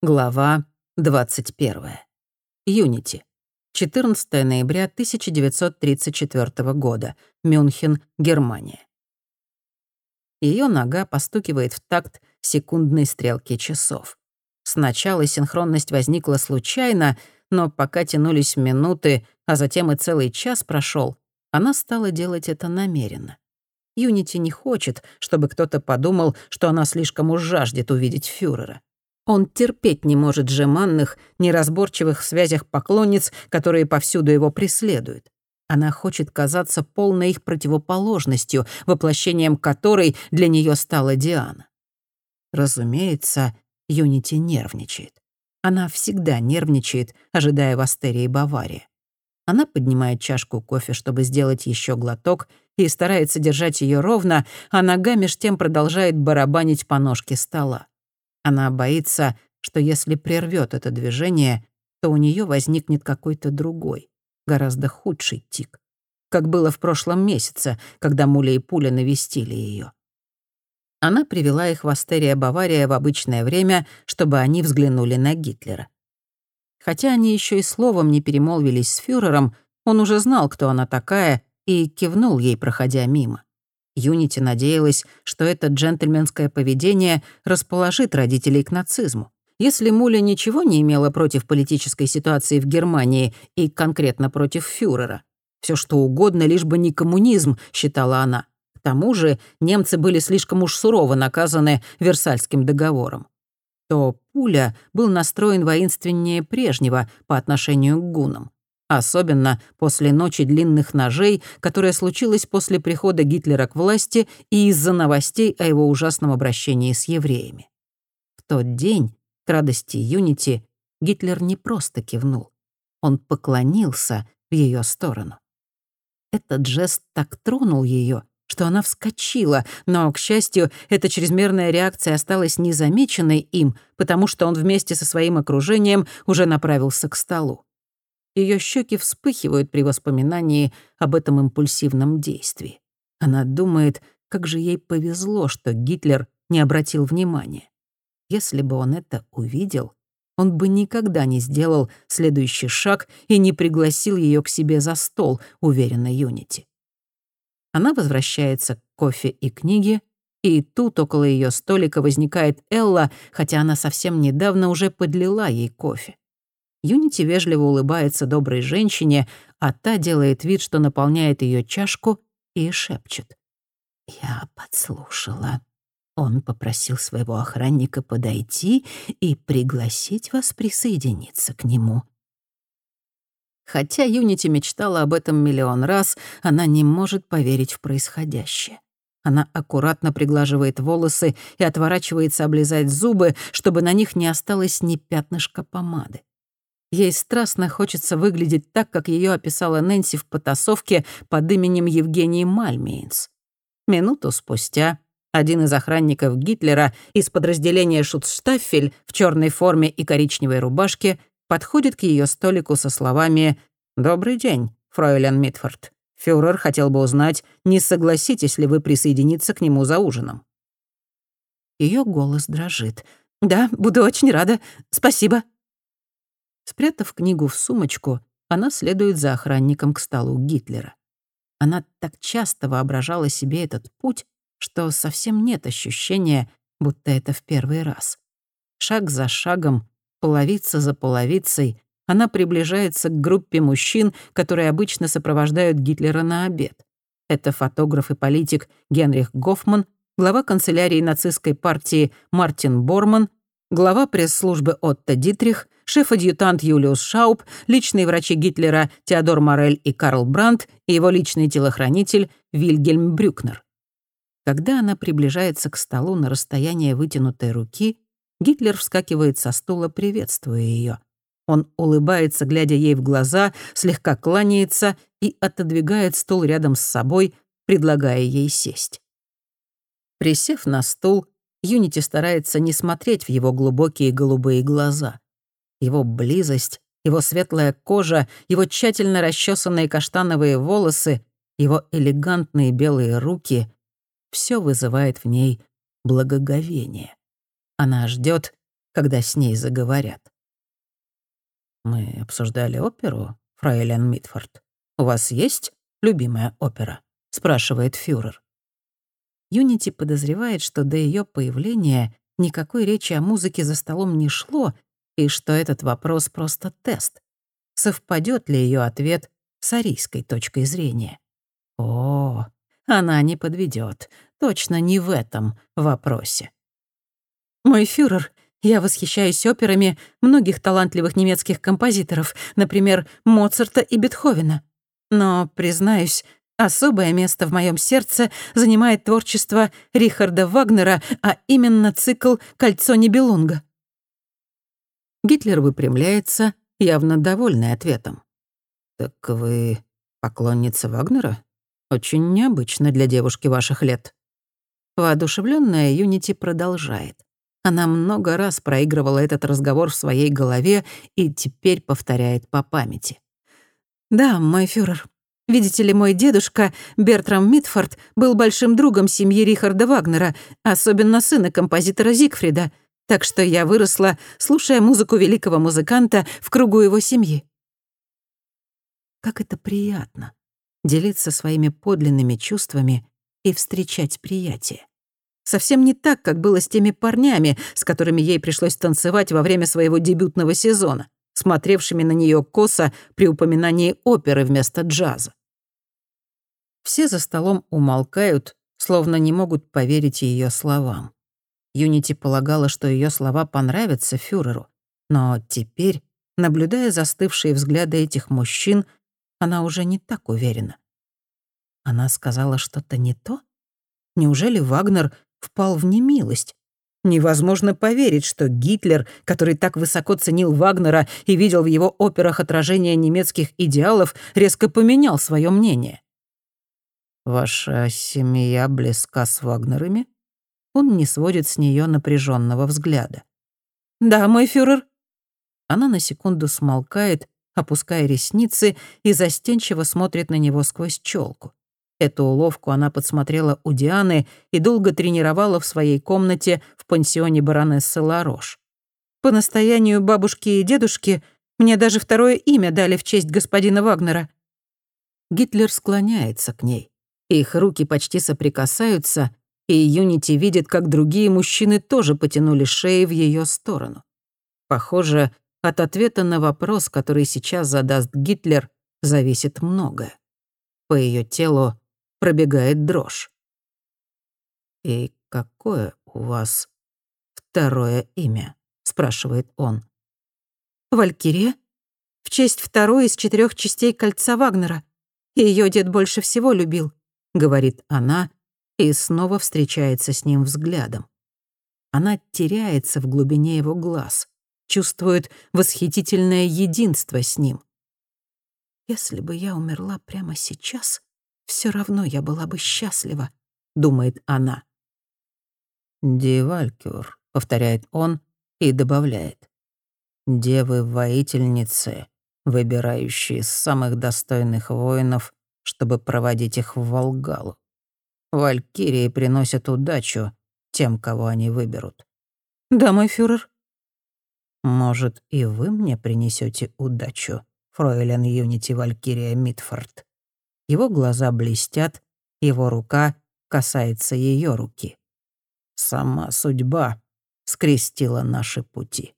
Глава 21. Юнити. 14 ноября 1934 года. Мюнхен, Германия. Ее нога постукивает в такт секундной стрелки часов. Сначала синхронность возникла случайно, но пока тянулись минуты, а затем и целый час прошел, она стала делать это намеренно. Юнити не хочет, чтобы кто-то подумал, что она слишком уж жаждет увидеть фюрера. Он терпеть не может жеманных, неразборчивых в связях поклонниц, которые повсюду его преследуют. Она хочет казаться полной их противоположностью, воплощением которой для нее стала Диана. Разумеется, Юнити нервничает. Она всегда нервничает, ожидая в Астерии Бавария. Она поднимает чашку кофе, чтобы сделать еще глоток, и старается держать ее ровно, а нога меж тем продолжает барабанить по ножке стола. Она боится, что если прервет это движение, то у нее возникнет какой-то другой, гораздо худший тик. Как было в прошлом месяце, когда Муля и Пуля навестили ее. Она привела их в Астерия Бавария в обычное время, чтобы они взглянули на Гитлера. Хотя они еще и словом не перемолвились с фюрером, он уже знал, кто она такая, и кивнул ей, проходя мимо. Юнити надеялась, что это джентльменское поведение расположит родителей к нацизму. Если Муля ничего не имела против политической ситуации в Германии и конкретно против фюрера, все что угодно, лишь бы не коммунизм, считала она. К тому же немцы были слишком уж сурово наказаны Версальским договором. То Пуля был настроен воинственнее прежнего по отношению к гунам. Особенно после ночи длинных ножей, которая случилась после прихода Гитлера к власти и из-за новостей о его ужасном обращении с евреями. В тот день, к радости Юнити, Гитлер не просто кивнул. Он поклонился в ее сторону. Этот жест так тронул ее, что она вскочила, но, к счастью, эта чрезмерная реакция осталась незамеченной им, потому что он вместе со своим окружением уже направился к столу. Ее щеки вспыхивают при воспоминании об этом импульсивном действии. Она думает, как же ей повезло, что Гитлер не обратил внимания. Если бы он это увидел, он бы никогда не сделал следующий шаг и не пригласил ее к себе за стол, уверена Юнити. Она возвращается к кофе и книге, и тут около ее столика возникает Элла, хотя она совсем недавно уже подлила ей кофе. Юнити вежливо улыбается доброй женщине, а та делает вид, что наполняет ее чашку и шепчет. «Я подслушала. Он попросил своего охранника подойти и пригласить вас присоединиться к нему». Хотя Юнити мечтала об этом миллион раз, она не может поверить в происходящее. Она аккуратно приглаживает волосы и отворачивается облизать зубы, чтобы на них не осталось ни пятнышка помады. Ей страстно хочется выглядеть так, как ее описала Нэнси в потасовке под именем Евгений Мальмейнс. Минуту спустя один из охранников Гитлера из подразделения Шутштаффель в черной форме и коричневой рубашке подходит к ее столику со словами «Добрый день, фройлен Митфорд. Фюрер хотел бы узнать, не согласитесь ли вы присоединиться к нему за ужином». Ее голос дрожит. «Да, буду очень рада. Спасибо». Спрятав книгу в сумочку, она следует за охранником к столу Гитлера. Она так часто воображала себе этот путь, что совсем нет ощущения, будто это в первый раз. Шаг за шагом, половица за половицей, она приближается к группе мужчин, которые обычно сопровождают Гитлера на обед. Это фотограф и политик Генрих Гофман, глава канцелярии нацистской партии Мартин Борман, глава пресс-службы Отто Дитрих — шеф-адъютант Юлиус Шауп, личные врачи Гитлера Теодор Морель и Карл Брандт и его личный телохранитель Вильгельм Брюкнер. Когда она приближается к столу на расстояние вытянутой руки, Гитлер вскакивает со стула, приветствуя ее. Он улыбается, глядя ей в глаза, слегка кланяется и отодвигает стул рядом с собой, предлагая ей сесть. Присев на стул, Юнити старается не смотреть в его глубокие голубые глаза. Его близость, его светлая кожа, его тщательно расчесанные каштановые волосы, его элегантные белые руки — все вызывает в ней благоговение. Она ждет, когда с ней заговорят. «Мы обсуждали оперу, фрейлен Митфорд. У вас есть любимая опера?» — спрашивает фюрер. Юнити подозревает, что до ее появления никакой речи о музыке за столом не шло, и что этот вопрос просто тест. Совпадет ли ее ответ с арийской точкой зрения? О, она не подведет, точно не в этом вопросе. «Мой фюрер, я восхищаюсь операми многих талантливых немецких композиторов, например, Моцарта и Бетховена. Но, признаюсь, особое место в моем сердце занимает творчество Рихарда Вагнера, а именно цикл «Кольцо Нибелунга». Гитлер выпрямляется, явно довольный ответом. «Так вы поклонница Вагнера? Очень необычно для девушки ваших лет». Воодушевленная Юнити продолжает. Она много раз проигрывала этот разговор в своей голове и теперь повторяет по памяти. «Да, мой фюрер. Видите ли, мой дедушка, Бертрам Митфорд, был большим другом семьи Рихарда Вагнера, особенно сына композитора Зигфрида, так что я выросла, слушая музыку великого музыканта в кругу его семьи». Как это приятно — делиться своими подлинными чувствами и встречать приятие. Совсем не так, как было с теми парнями, с которыми ей пришлось танцевать во время своего дебютного сезона, смотревшими на нее косо при упоминании оперы вместо джаза. Все за столом умолкают, словно не могут поверить ее словам. Юнити полагала, что ее слова понравятся фюреру, но теперь, наблюдая застывшие взгляды этих мужчин, она уже не так уверена. Она сказала что-то не то? Неужели Вагнер впал в немилость. Невозможно поверить, что Гитлер, который так высоко ценил Вагнера и видел в его операх отражение немецких идеалов, резко поменял свое мнение. «Ваша семья близка с Вагнерами?» Он не сводит с нее напряженного взгляда. «Да, мой фюрер». Она на секунду смолкает, опуская ресницы и застенчиво смотрит на него сквозь челку. Эту уловку она подсмотрела у Дианы и долго тренировала в своей комнате в пансионе баронессы Ларош. По настоянию бабушки и дедушки мне даже второе имя дали в честь господина Вагнера. Гитлер склоняется к ней. Их руки почти соприкасаются, и Юнити видит, как другие мужчины тоже потянули шеи в ее сторону. Похоже, от ответа на вопрос, который сейчас задаст Гитлер, зависит многое. По ее телу пробегает дрожь. «И какое у вас второе имя?» — спрашивает он. «Валькирия. В честь второй из четырех частей кольца Вагнера. Ее дед больше всего любил», — говорит она и снова встречается с ним взглядом. Она теряется в глубине его глаз, чувствует восхитительное единство с ним. «Если бы я умерла прямо сейчас», все равно я была бы счастлива», — думает она. «Девалькюр», — повторяет он и добавляет. «Девы-воительницы, выбирающие самых достойных воинов, чтобы проводить их в Волгалу. Валькирии приносят удачу тем, кого они выберут». «Да, мой фюрер». «Может, и вы мне принесете удачу, фройлен Юнити Валькирия Митфорд?» Его глаза блестят, его рука касается ее руки. Сама судьба скрестила наши пути.